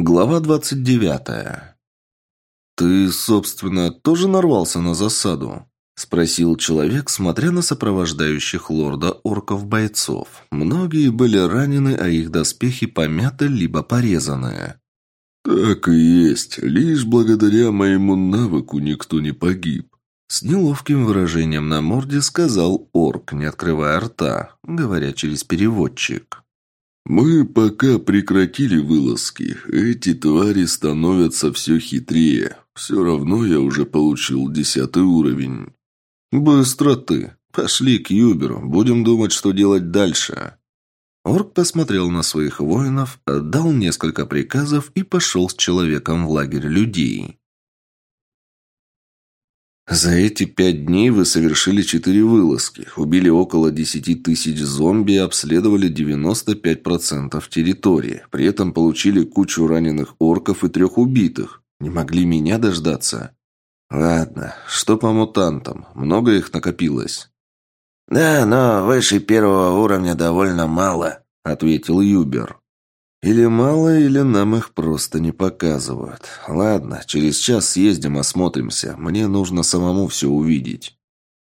Глава двадцать девятая. «Ты, собственно, тоже нарвался на засаду?» – спросил человек, смотря на сопровождающих лорда орков-бойцов. Многие были ранены, а их доспехи помяты либо порезаны. «Так и есть. Лишь благодаря моему навыку никто не погиб», с неловким выражением на морде сказал орк, не открывая рта, говоря через переводчик. «Мы пока прекратили вылазки. Эти твари становятся все хитрее. Все равно я уже получил десятый уровень». «Быстро ты. Пошли к Юберу. Будем думать, что делать дальше». Орк посмотрел на своих воинов, отдал несколько приказов и пошел с человеком в лагерь людей. За эти пять дней вы совершили четыре вылазки, убили около десяти тысяч зомби и обследовали 95% территории. При этом получили кучу раненых орков и трех убитых. Не могли меня дождаться? Ладно, что по мутантам? Много их накопилось? «Да, но выше первого уровня довольно мало», — ответил Юбер. Или мало, или нам их просто не показывают. Ладно, через час съездим, осмотримся. Мне нужно самому все увидеть.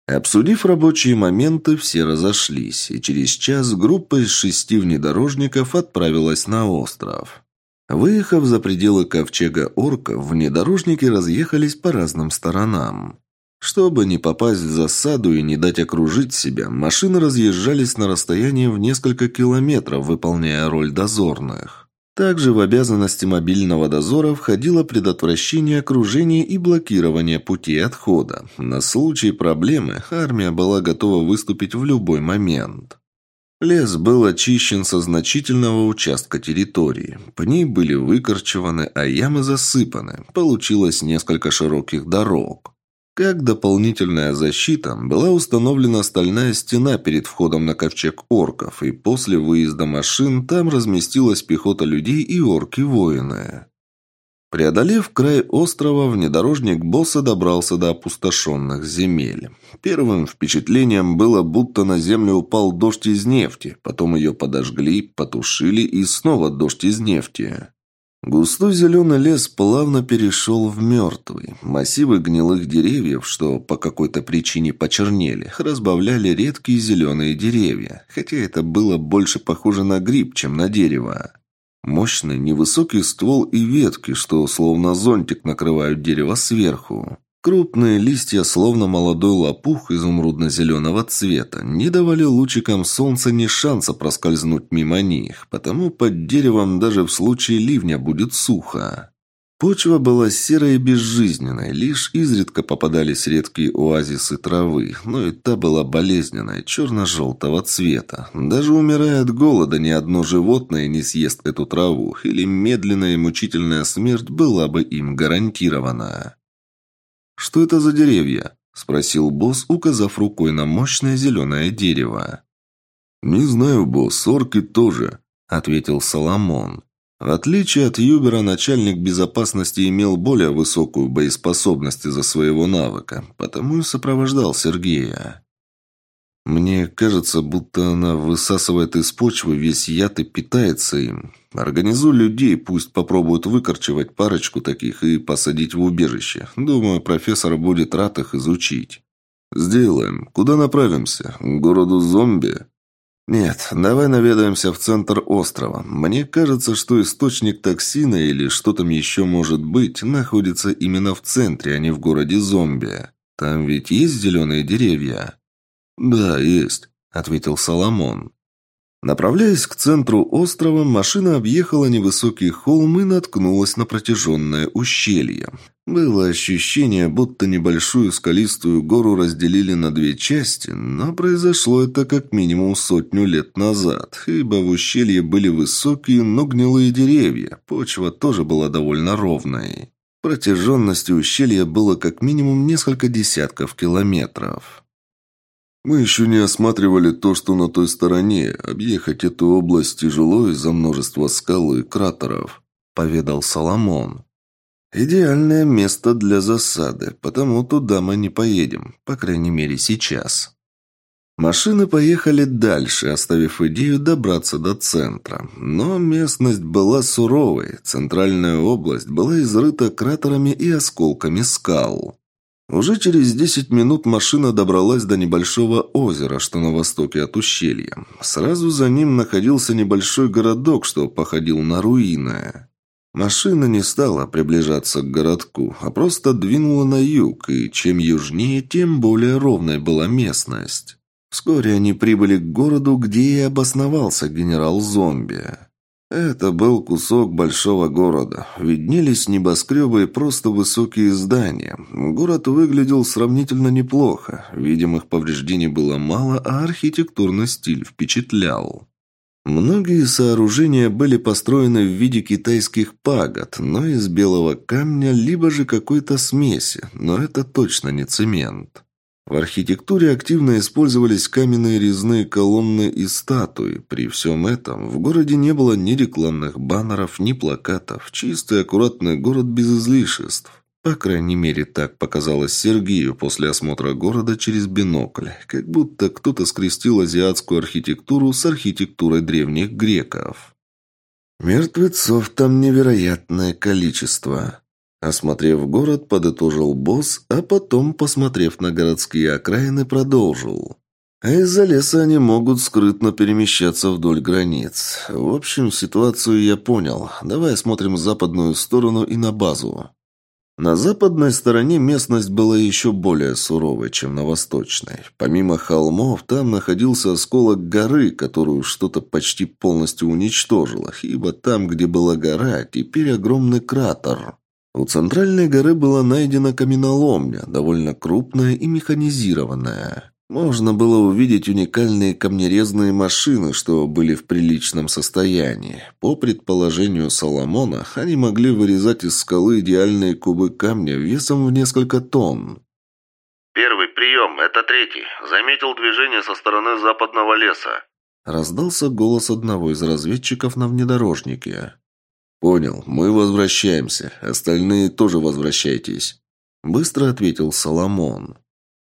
Обсудив рабочие моменты, все разошлись, и через час группа из шести внедорожников отправилась на остров. Выехав за пределы ковчега орков, внедорожники разъехались по разным сторонам. Чтобы не попасть в засаду и не дать окружить себя, машины разъезжались на расстоянии в несколько километров, выполняя роль дозорных. Также в обязанности мобильного дозора входило предотвращение окружения и блокирование пути отхода. На случай проблемы армия была готова выступить в любой момент. Лес был очищен со значительного участка территории. Пни были выкорчеваны, а ямы засыпаны. Получилось несколько широких дорог. Как дополнительная защита была установлена стальная стена перед входом на ковчег орков, и после выезда машин там разместилась пехота людей и орки-воины. Преодолев край острова, внедорожник босса добрался до опустошенных земель. Первым впечатлением было, будто на землю упал дождь из нефти, потом ее подожгли, потушили и снова дождь из нефти. Густой зеленый лес плавно перешел в мертвый. Массивы гнилых деревьев, что по какой-то причине почернели, разбавляли редкие зеленые деревья, хотя это было больше похоже на гриб, чем на дерево. Мощный невысокий ствол и ветки, что словно зонтик накрывают дерево сверху. Крупные листья, словно молодой лопух изумрудно-зеленого цвета, не давали лучикам солнца ни шанса проскользнуть мимо них, потому под деревом даже в случае ливня будет сухо. Почва была серой и безжизненной, лишь изредка попадались редкие оазисы травы, но и та была болезненной, черно-желтого цвета. Даже умирая от голода, ни одно животное не съест эту траву, или медленная и мучительная смерть была бы им гарантирована. «Что это за деревья?» – спросил босс, указав рукой на мощное зеленое дерево. «Не знаю, босс, орки тоже», – ответил Соломон. В отличие от Юбера, начальник безопасности имел более высокую боеспособность из-за своего навыка, потому и сопровождал Сергея. Мне кажется, будто она высасывает из почвы весь яд и питается им. Организуй людей, пусть попробуют выкорчевать парочку таких и посадить в убежище. Думаю, профессор будет рад их изучить. Сделаем. Куда направимся? К городу зомби? Нет, давай наведаемся в центр острова. Мне кажется, что источник токсина или что там еще может быть, находится именно в центре, а не в городе зомби. Там ведь есть зеленые деревья? «Да, есть», — ответил Соломон. Направляясь к центру острова, машина объехала невысокий холм и наткнулась на протяженное ущелье. Было ощущение, будто небольшую скалистую гору разделили на две части, но произошло это как минимум сотню лет назад, ибо в ущелье были высокие, но гнилые деревья, почва тоже была довольно ровной. Протяженность ущелья было как минимум несколько десятков километров. Мы еще не осматривали то, что на той стороне. Объехать эту область тяжело из-за множества скал и кратеров», — поведал Соломон. «Идеальное место для засады, потому туда мы не поедем, по крайней мере сейчас». Машины поехали дальше, оставив идею добраться до центра. Но местность была суровой. Центральная область была изрыта кратерами и осколками скал. Уже через 10 минут машина добралась до небольшого озера, что на востоке от ущелья. Сразу за ним находился небольшой городок, что походил на руины. Машина не стала приближаться к городку, а просто двинула на юг, и чем южнее, тем более ровной была местность. Вскоре они прибыли к городу, где и обосновался генерал-зомби. Это был кусок большого города. Виднелись небоскребы и просто высокие здания. Город выглядел сравнительно неплохо. Видимых повреждений было мало, а архитектурный стиль впечатлял. Многие сооружения были построены в виде китайских пагод, но из белого камня, либо же какой-то смеси, но это точно не цемент. В архитектуре активно использовались каменные резные колонны и статуи. При всем этом в городе не было ни рекламных баннеров, ни плакатов. Чистый, аккуратный город без излишеств. По крайней мере, так показалось Сергею после осмотра города через бинокль, как будто кто-то скрестил азиатскую архитектуру с архитектурой древних греков. Мертвецов там невероятное количество. Осмотрев город, подытожил босс, а потом, посмотрев на городские окраины, продолжил. А из-за леса они могут скрытно перемещаться вдоль границ. В общем, ситуацию я понял. Давай осмотрим западную сторону и на базу. На западной стороне местность была еще более суровой, чем на восточной. Помимо холмов, там находился осколок горы, которую что-то почти полностью уничтожило, ибо там, где была гора, теперь огромный кратер. У центральной горы была найдена каменоломня, довольно крупная и механизированная. Можно было увидеть уникальные камнерезные машины, что были в приличном состоянии. По предположению Соломона, они могли вырезать из скалы идеальные кубы камня весом в несколько тонн. «Первый прием, это третий. Заметил движение со стороны западного леса». Раздался голос одного из разведчиков на внедорожнике. «Понял, мы возвращаемся. Остальные тоже возвращайтесь», – быстро ответил Соломон.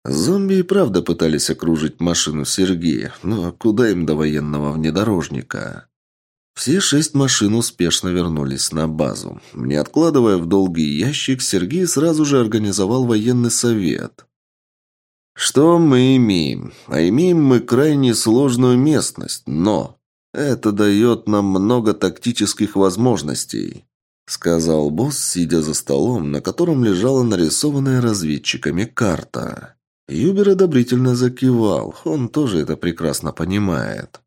Зомби и правда пытались окружить машину Сергея, но куда им до военного внедорожника? Все шесть машин успешно вернулись на базу. Не откладывая в долгий ящик, Сергей сразу же организовал военный совет. Что мы имеем? А имеем мы крайне сложную местность, но это дает нам много тактических возможностей», — сказал босс, сидя за столом, на котором лежала нарисованная разведчиками карта. Юбер одобрительно закивал, он тоже это прекрасно понимает.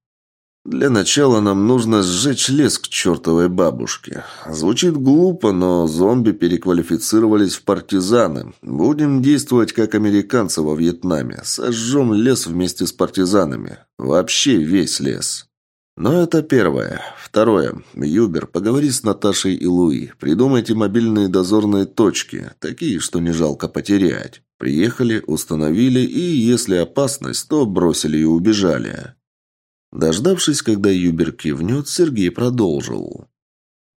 «Для начала нам нужно сжечь лес к чертовой бабушке. Звучит глупо, но зомби переквалифицировались в партизаны. Будем действовать как американцы во Вьетнаме. Сожжем лес вместе с партизанами. Вообще весь лес». Но это первое. Второе. Юбер, поговори с Наташей и Луи. Придумайте мобильные дозорные точки, такие, что не жалко потерять. Приехали, установили и, если опасность, то бросили и убежали. Дождавшись, когда Юбер кивнет, Сергей продолжил.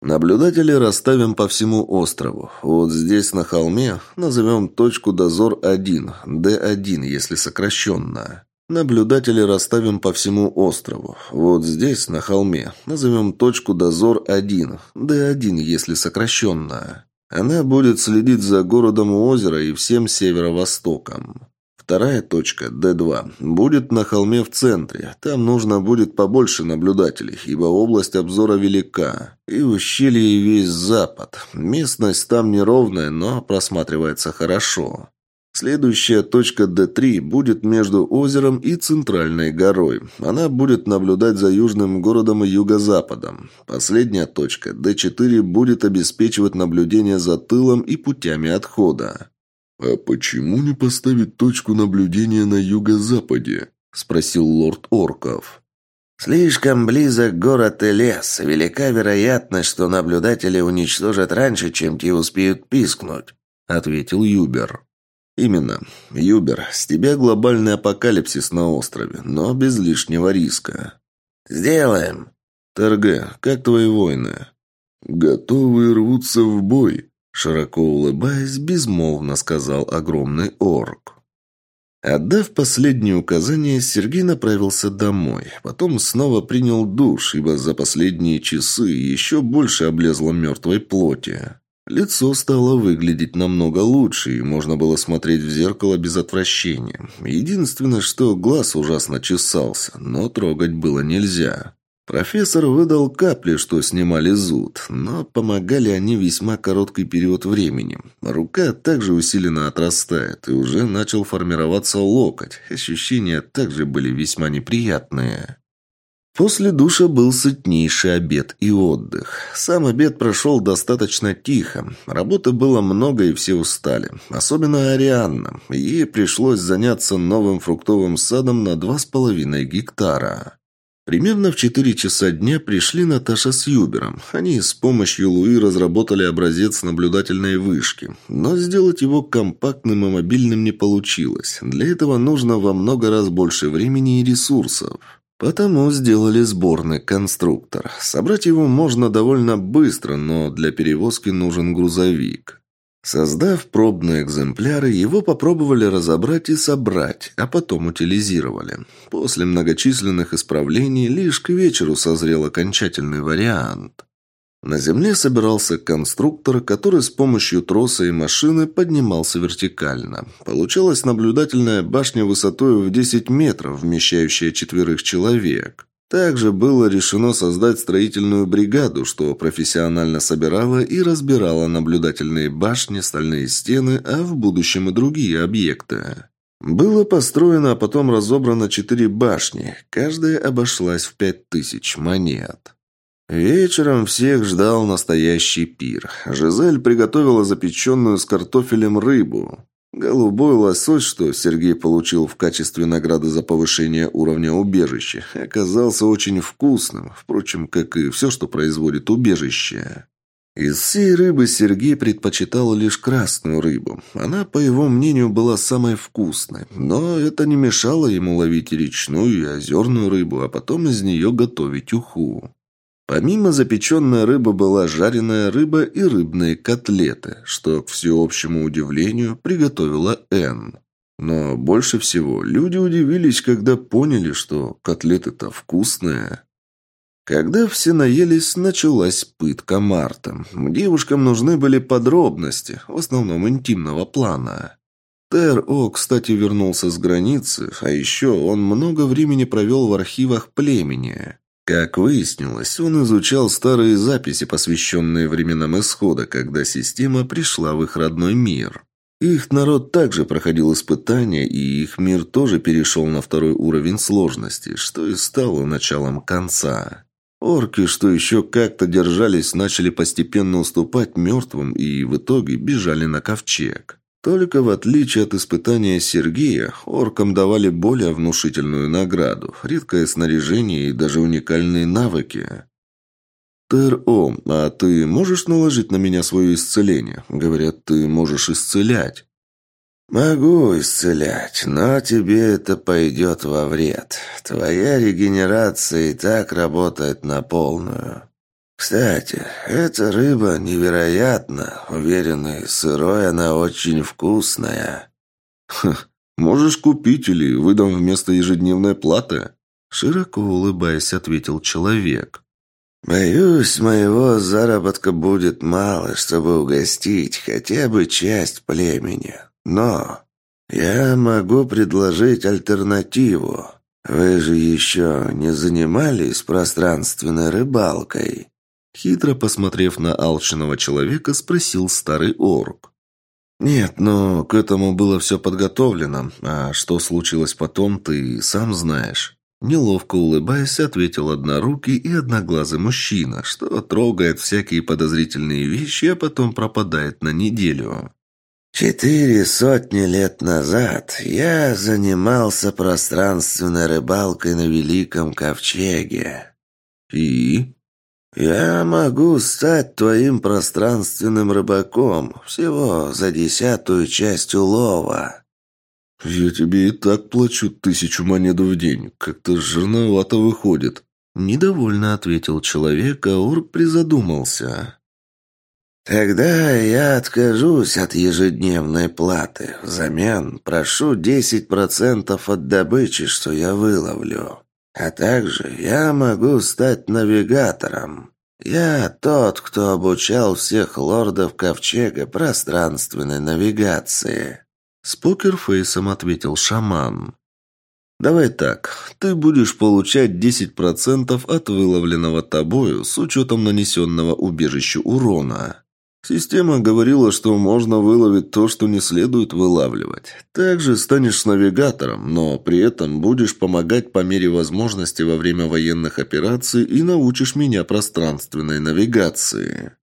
Наблюдатели расставим по всему острову. Вот здесь на холме назовем точку дозор-1, Д1, если сокращенно. Наблюдатели расставим по всему острову. Вот здесь, на холме, назовем точку дозор-1, Д1, если сокращенно. Она будет следить за городом у озера и всем северо-востоком. Вторая точка, Д2, будет на холме в центре. Там нужно будет побольше наблюдателей, ибо область обзора велика. И ущелье, и весь запад. Местность там неровная, но просматривается хорошо. Следующая точка D3 будет между озером и центральной горой. Она будет наблюдать за южным городом и юго-западом. Последняя точка D4 будет обеспечивать наблюдение за тылом и путями отхода. «А почему не поставить точку наблюдения на юго-западе?» – спросил лорд Орков. «Слишком близок город и лес. Велика вероятность, что наблюдатели уничтожат раньше, чем те успеют пискнуть», – ответил Юбер. «Именно. Юбер, с тебя глобальный апокалипсис на острове, но без лишнего риска». «Сделаем». «ТРГ, как твои воины?» «Готовы рвутся в бой», широко улыбаясь, безмолвно сказал огромный орк. Отдав последние указания, Сергей направился домой. Потом снова принял душ, ибо за последние часы еще больше облезло мертвой плоти. Лицо стало выглядеть намного лучше, и можно было смотреть в зеркало без отвращения. Единственное, что глаз ужасно чесался, но трогать было нельзя. Профессор выдал капли, что снимали зуд, но помогали они весьма короткий период времени. Рука также усиленно отрастает, и уже начал формироваться локоть. Ощущения также были весьма неприятные. После душа был сытнейший обед и отдых. Сам обед прошел достаточно тихо. Работы было много и все устали. Особенно Арианна. Ей пришлось заняться новым фруктовым садом на два с половиной гектара. Примерно в 4 часа дня пришли Наташа с Юбером. Они с помощью Луи разработали образец наблюдательной вышки. Но сделать его компактным и мобильным не получилось. Для этого нужно во много раз больше времени и ресурсов. Потому сделали сборный конструктор. Собрать его можно довольно быстро, но для перевозки нужен грузовик. Создав пробные экземпляры, его попробовали разобрать и собрать, а потом утилизировали. После многочисленных исправлений лишь к вечеру созрел окончательный вариант. На земле собирался конструктор, который с помощью троса и машины поднимался вертикально. Получалась наблюдательная башня высотой в 10 метров, вмещающая четверых человек. Также было решено создать строительную бригаду, что профессионально собирала и разбирала наблюдательные башни, стальные стены, а в будущем и другие объекты. Было построено, а потом разобрано четыре башни. Каждая обошлась в пять тысяч монет. Вечером всех ждал настоящий пир. Жизель приготовила запеченную с картофелем рыбу. Голубой лосось, что Сергей получил в качестве награды за повышение уровня убежища, оказался очень вкусным, впрочем, как и все, что производит убежище. Из всей рыбы Сергей предпочитал лишь красную рыбу. Она, по его мнению, была самой вкусной, но это не мешало ему ловить речную и озерную рыбу, а потом из нее готовить уху. Помимо запеченной рыбы была жареная рыба и рыбные котлеты, что, к всеобщему удивлению, приготовила Энн. Но больше всего люди удивились, когда поняли, что котлеты-то вкусные. Когда все наелись, началась пытка Марта. Девушкам нужны были подробности, в основном интимного плана. Тер О, кстати, вернулся с границы, а еще он много времени провел в архивах племени. Как выяснилось, он изучал старые записи, посвященные временам исхода, когда система пришла в их родной мир. Их народ также проходил испытания, и их мир тоже перешел на второй уровень сложности, что и стало началом конца. Орки, что еще как-то держались, начали постепенно уступать мертвым и в итоге бежали на ковчег. Только в отличие от испытания Сергея, оркам давали более внушительную награду, редкое снаряжение и даже уникальные навыки. «Тер-О, а ты можешь наложить на меня свое исцеление? Говорят, ты можешь исцелять». «Могу исцелять, но тебе это пойдет во вред. Твоя регенерация и так работает на полную. «Кстати, эта рыба невероятно. Уверен, и сырой она очень вкусная». «Хм, можешь купить или выдам вместо ежедневной платы?» Широко улыбаясь, ответил человек. «Боюсь, моего заработка будет мало, чтобы угостить хотя бы часть племени. Но я могу предложить альтернативу. Вы же еще не занимались пространственной рыбалкой?» Хитро посмотрев на алчного человека, спросил старый орк. «Нет, но к этому было все подготовлено. А что случилось потом, ты сам знаешь». Неловко улыбаясь, ответил однорукий и одноглазый мужчина, что трогает всякие подозрительные вещи, а потом пропадает на неделю. «Четыре сотни лет назад я занимался пространственной рыбалкой на Великом Ковчеге». «И?» «Я могу стать твоим пространственным рыбаком всего за десятую часть улова». «Я тебе и так плачу тысячу монет в день. Как-то жирновато выходит». Недовольно ответил человек, а Орк призадумался. Тогда я откажусь от ежедневной платы. Взамен прошу 10% от добычи, что я выловлю. А также я могу стать навигатором. Я тот, кто обучал всех лордов Ковчега пространственной навигации. С покерфейсом ответил шаман. «Давай так, ты будешь получать 10% от выловленного тобою с учетом нанесенного убежищу урона. Система говорила, что можно выловить то, что не следует вылавливать. Также станешь навигатором, но при этом будешь помогать по мере возможности во время военных операций и научишь меня пространственной навигации.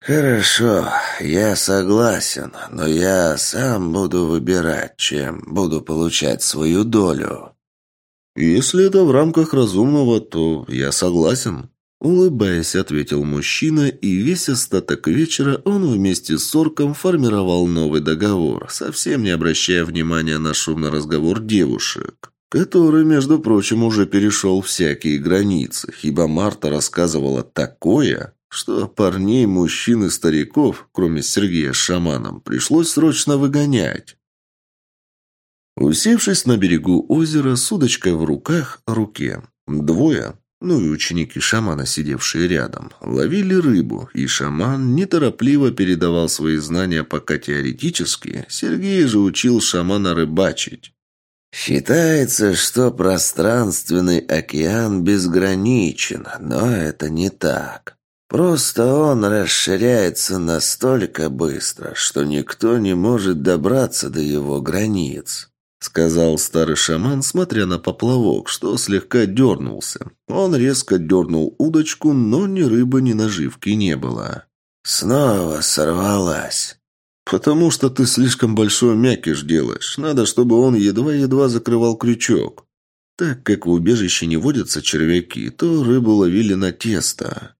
«Хорошо, я согласен, но я сам буду выбирать, чем буду получать свою долю». «Если это в рамках разумного, то я согласен», Улыбаясь, ответил мужчина, и весь остаток вечера он вместе с орком формировал новый договор, совсем не обращая внимания на шумный разговор девушек, который, между прочим, уже перешел всякие границы, ибо Марта рассказывала такое, что парней, мужчин и стариков, кроме Сергея с шаманом, пришлось срочно выгонять. Усевшись на берегу озера с удочкой в руках, руке, двое, ну и ученики шамана, сидевшие рядом, ловили рыбу, и шаман неторопливо передавал свои знания пока теоретически, Сергей же учил шамана рыбачить. Считается, что пространственный океан безграничен, но это не так. Просто он расширяется настолько быстро, что никто не может добраться до его границ. — сказал старый шаман, смотря на поплавок, что слегка дернулся. Он резко дернул удочку, но ни рыбы, ни наживки не было. «Снова сорвалась». «Потому что ты слишком большой мякиш делаешь. Надо, чтобы он едва-едва закрывал крючок. Так как в убежище не водятся червяки, то рыбу ловили на тесто».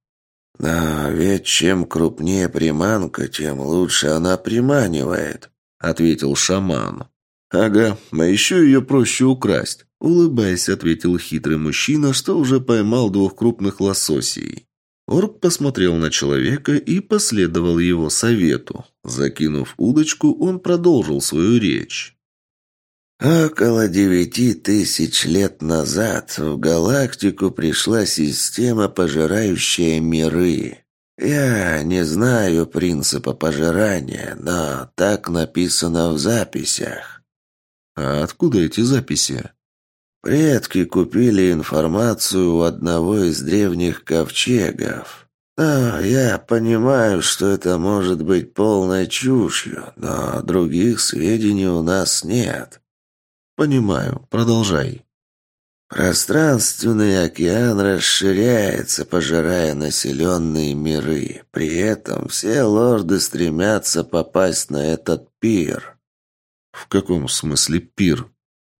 «Но ведь чем крупнее приманка, тем лучше она приманивает», — ответил шаман. «Ага, а еще ее проще украсть», — улыбаясь, ответил хитрый мужчина, что уже поймал двух крупных лососей. Орк посмотрел на человека и последовал его совету. Закинув удочку, он продолжил свою речь. Около девяти тысяч лет назад в галактику пришла система, пожирающая миры. Я не знаю принципа пожирания, но так написано в записях. А откуда эти записи? Предки купили информацию у одного из древних ковчегов. Но я понимаю, что это может быть полной чушью, но других сведений у нас нет. Понимаю. Продолжай. Пространственный океан расширяется, пожирая населенные миры. При этом все лорды стремятся попасть на этот пир. «В каком смысле пир?»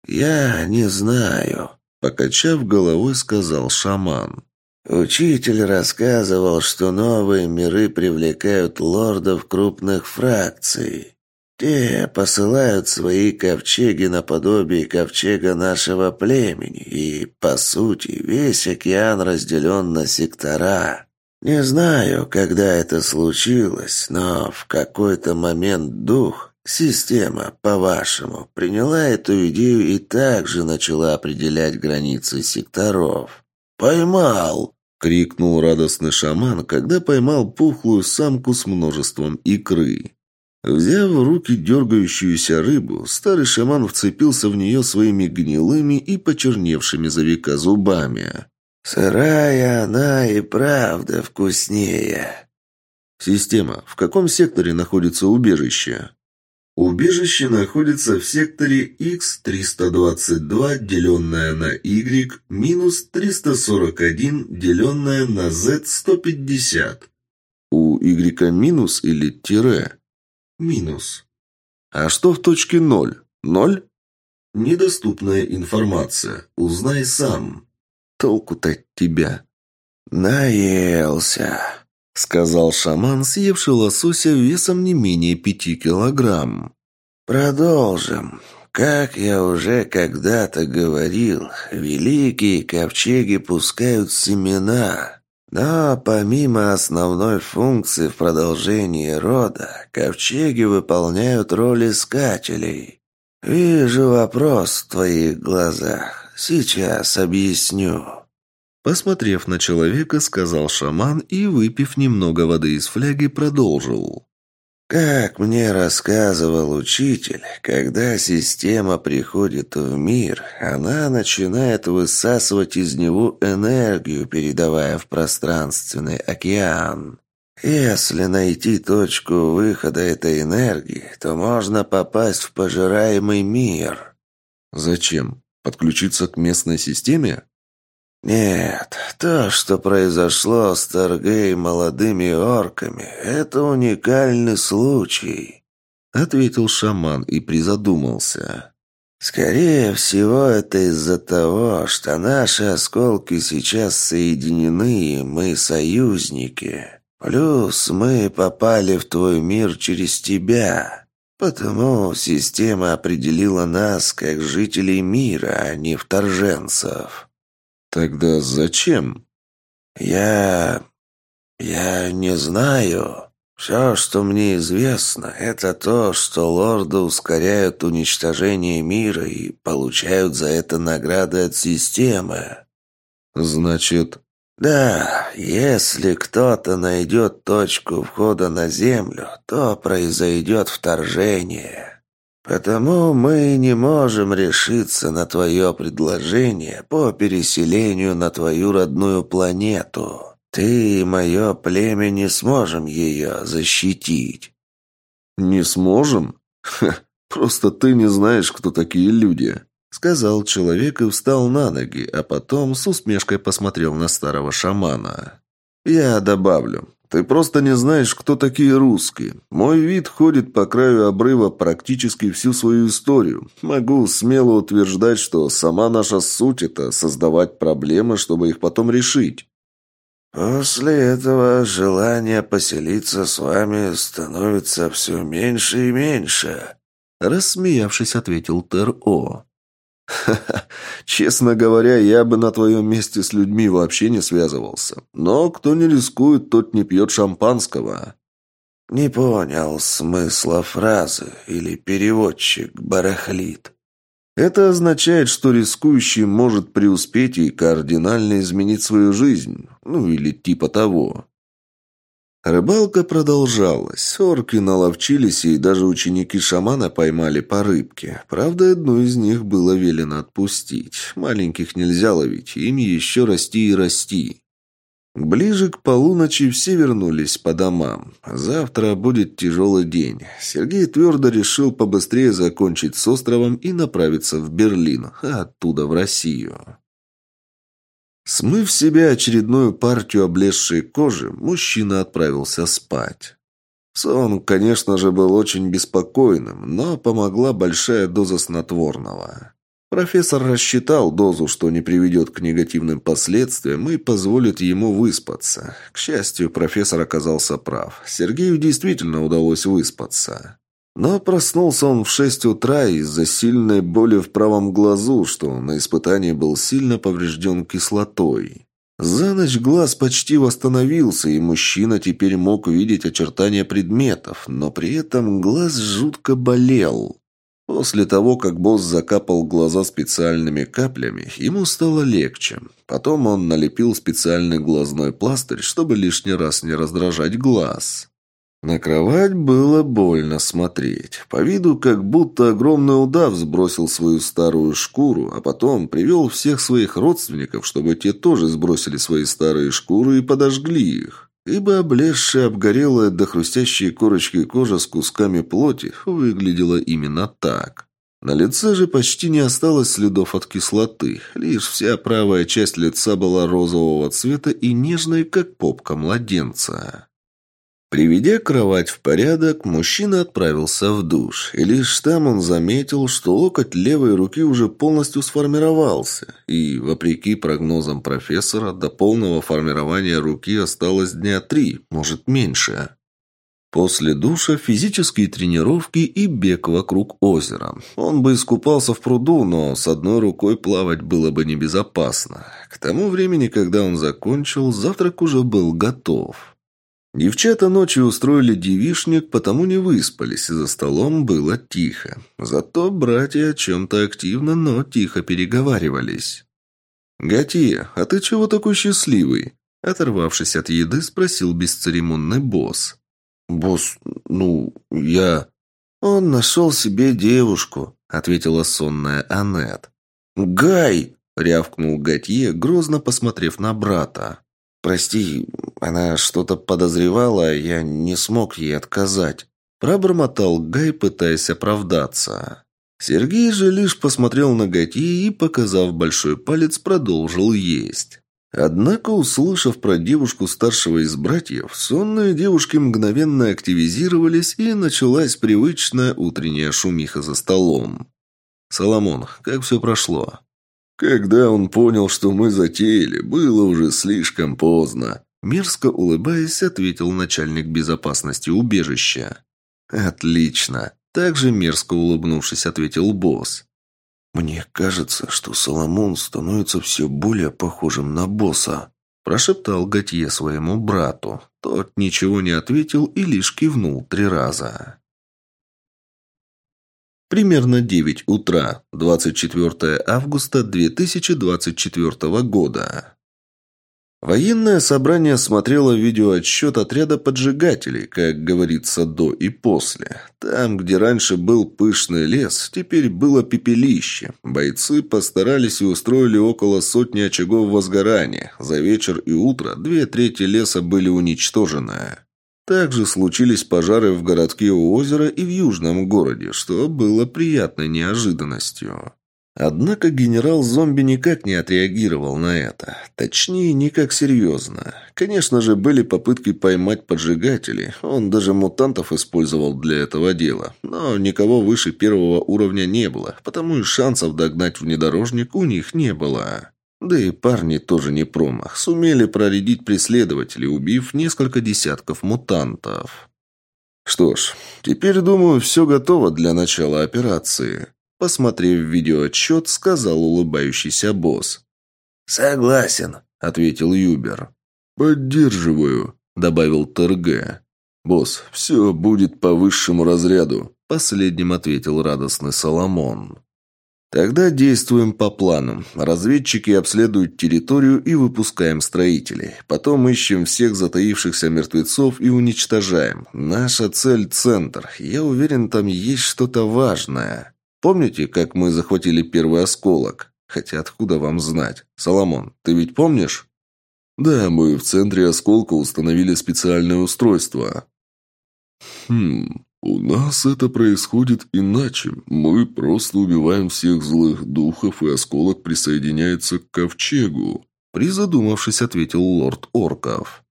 «Я не знаю», — покачав головой, сказал шаман. «Учитель рассказывал, что новые миры привлекают лордов крупных фракций. Те посылают свои ковчеги наподобие ковчега нашего племени, и, по сути, весь океан разделен на сектора». Не знаю, когда это случилось, но в какой-то момент дух, Система, по-вашему, приняла эту идею и также начала определять границы секторов. «Поймал!» — крикнул радостный шаман, когда поймал пухлую самку с множеством икры. Взяв в руки дергающуюся рыбу, старый шаман вцепился в нее своими гнилыми и почерневшими за века зубами. «Сырая она и правда вкуснее». «Система, в каком секторе находится убежище?» Убежище находится в секторе X322, деленное на Y, минус 341, деленное на Z150. У Y минус или тире? Минус. А что в точке 0? 0? Недоступная информация. Узнай сам. Толку-то от тебя. Наелся сказал шаман, съевший лосося весом не менее пяти килограмм. «Продолжим. Как я уже когда-то говорил, великие ковчеги пускают семена. Но помимо основной функции в продолжении рода, ковчеги выполняют роль искателей. Вижу вопрос в твоих глазах. Сейчас объясню. Посмотрев на человека, сказал шаман и, выпив немного воды из фляги, продолжил. Как мне рассказывал учитель, когда система приходит в мир, она начинает высасывать из него энергию, передавая в пространственный океан. Если найти точку выхода этой энергии, то можно попасть в пожираемый мир. Зачем? Подключиться к местной системе? «Нет, то, что произошло с Торгей молодыми орками, это уникальный случай», — ответил шаман и призадумался. «Скорее всего, это из-за того, что наши осколки сейчас соединены, мы союзники. Плюс мы попали в твой мир через тебя». Потому система определила нас как жителей мира, а не вторженцев. «Тогда зачем?» «Я... я не знаю. Все, что мне известно, это то, что лорды ускоряют уничтожение мира и получают за это награды от системы». «Значит...» «Да, если кто-то найдет точку входа на Землю, то произойдет вторжение». Потому мы не можем решиться на твое предложение по переселению на твою родную планету. Ты и мое племя не сможем ее защитить». «Не сможем? Ха, просто ты не знаешь, кто такие люди», — сказал человек и встал на ноги, а потом с усмешкой посмотрел на старого шамана. «Я добавлю. Ты просто не знаешь, кто такие русские. Мой вид ходит по краю обрыва практически всю свою историю. Могу смело утверждать, что сама наша суть – это создавать проблемы, чтобы их потом решить. После этого желание поселиться с вами становится все меньше и меньше. Рассмеявшись, ответил Тер-О. Ха-ха. Честно говоря, я бы на твоем месте с людьми вообще не связывался. Но кто не рискует, тот не пьет шампанского. Не понял смысла фразы или переводчик барахлит. Это означает, что рискующий может преуспеть и кардинально изменить свою жизнь. Ну или типа того. Рыбалка продолжалась. Орки наловчились, и даже ученики шамана поймали по рыбке. Правда, одну из них было велено отпустить. Маленьких нельзя ловить, им еще расти и расти. Ближе к полуночи все вернулись по домам. Завтра будет тяжелый день. Сергей твердо решил побыстрее закончить с островом и направиться в Берлин, а оттуда в Россию. Смыв себе очередную партию облезшей кожи, мужчина отправился спать. Сон, конечно же, был очень беспокойным, но помогла большая доза снотворного. Профессор рассчитал дозу, что не приведет к негативным последствиям и позволит ему выспаться. К счастью, профессор оказался прав. Сергею действительно удалось выспаться. Но проснулся он в шесть утра из-за сильной боли в правом глазу, что на испытании был сильно поврежден кислотой. За ночь глаз почти восстановился, и мужчина теперь мог видеть очертания предметов, но при этом глаз жутко болел. После того, как босс закапал глаза специальными каплями, ему стало легче. Потом он налепил специальный глазной пластырь, чтобы лишний раз не раздражать глаз. На кровать было больно смотреть. По виду, как будто огромный удав сбросил свою старую шкуру, а потом привел всех своих родственников, чтобы те тоже сбросили свои старые шкуры и подожгли их. Ибо облезшая, обгорелая до хрустящей корочки кожа с кусками плоти выглядела именно так. На лице же почти не осталось следов от кислоты, лишь вся правая часть лица была розового цвета и нежной, как попка младенца. Приведя кровать в порядок, мужчина отправился в душ, и лишь там он заметил, что локоть левой руки уже полностью сформировался, и, вопреки прогнозам профессора, до полного формирования руки осталось дня три, может меньше. После душа физические тренировки и бег вокруг озера. Он бы искупался в пруду, но с одной рукой плавать было бы небезопасно. К тому времени, когда он закончил, завтрак уже был готов. Девчата ночью устроили девишник, потому не выспались, и за столом было тихо. Зато братья о чем-то активно, но тихо переговаривались. «Гатия, а ты чего такой счастливый?» Оторвавшись от еды, спросил бесцеремонный босс. «Босс, ну, я...» «Он нашел себе девушку», — ответила сонная Аннет. «Гай!» — рявкнул Готье, грозно посмотрев на брата. «Прости, она что-то подозревала, я не смог ей отказать». Пробормотал Гай, пытаясь оправдаться. Сергей же лишь посмотрел на Готье и, показав большой палец, продолжил есть. Однако, услышав про девушку старшего из братьев, сонные девушки мгновенно активизировались, и началась привычная утренняя шумиха за столом. «Соломон, как все прошло?» «Когда он понял, что мы затеяли, было уже слишком поздно», Мерзко улыбаясь, ответил начальник безопасности убежища. «Отлично!» Также мерзко улыбнувшись, ответил босс. «Мне кажется, что Соломон становится все более похожим на босса», прошептал Готье своему брату. Тот ничего не ответил и лишь кивнул три раза. Примерно 9 утра, 24 августа 2024 года. Военное собрание смотрело видеоотсчет отряда поджигателей, как говорится, до и после. Там, где раньше был пышный лес, теперь было пепелище. Бойцы постарались и устроили около сотни очагов возгорания. За вечер и утро две трети леса были уничтожены. Также случились пожары в городке у озера и в южном городе, что было приятной неожиданностью. Однако генерал-зомби никак не отреагировал на это. Точнее, никак серьезно. Конечно же, были попытки поймать поджигателей. Он даже мутантов использовал для этого дела. Но никого выше первого уровня не было, потому и шансов догнать внедорожник у них не было. Да и парни тоже не промах. Сумели проредить преследователей, убив несколько десятков мутантов. Что ж, теперь, думаю, все готово для начала операции. Посмотрев видеоотчет, сказал улыбающийся босс. «Согласен», — ответил Юбер. «Поддерживаю», — добавил ТРГ. «Босс, все будет по высшему разряду», — последним ответил радостный Соломон. «Тогда действуем по плану. Разведчики обследуют территорию и выпускаем строителей. Потом ищем всех затаившихся мертвецов и уничтожаем. Наша цель – центр. Я уверен, там есть что-то важное». Помните, как мы захватили первый осколок? Хотя откуда вам знать? Соломон, ты ведь помнишь? Да, мы в центре осколка установили специальное устройство. Хм, у нас это происходит иначе. Мы просто убиваем всех злых духов, и осколок присоединяется к ковчегу. Призадумавшись, ответил лорд Орков.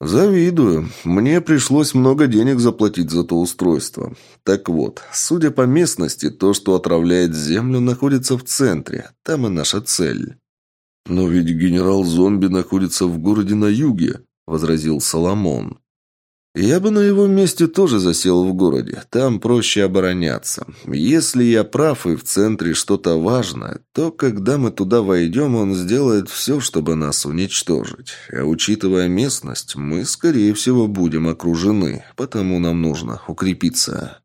«Завидую. Мне пришлось много денег заплатить за то устройство. Так вот, судя по местности, то, что отравляет Землю, находится в центре. Там и наша цель». «Но ведь генерал-зомби находится в городе на юге», — возразил Соломон. Я бы на его месте тоже засел в городе. Там проще обороняться. Если я прав и в центре что-то важное, то когда мы туда войдем, он сделает все, чтобы нас уничтожить. А учитывая местность, мы, скорее всего, будем окружены, потому нам нужно укрепиться.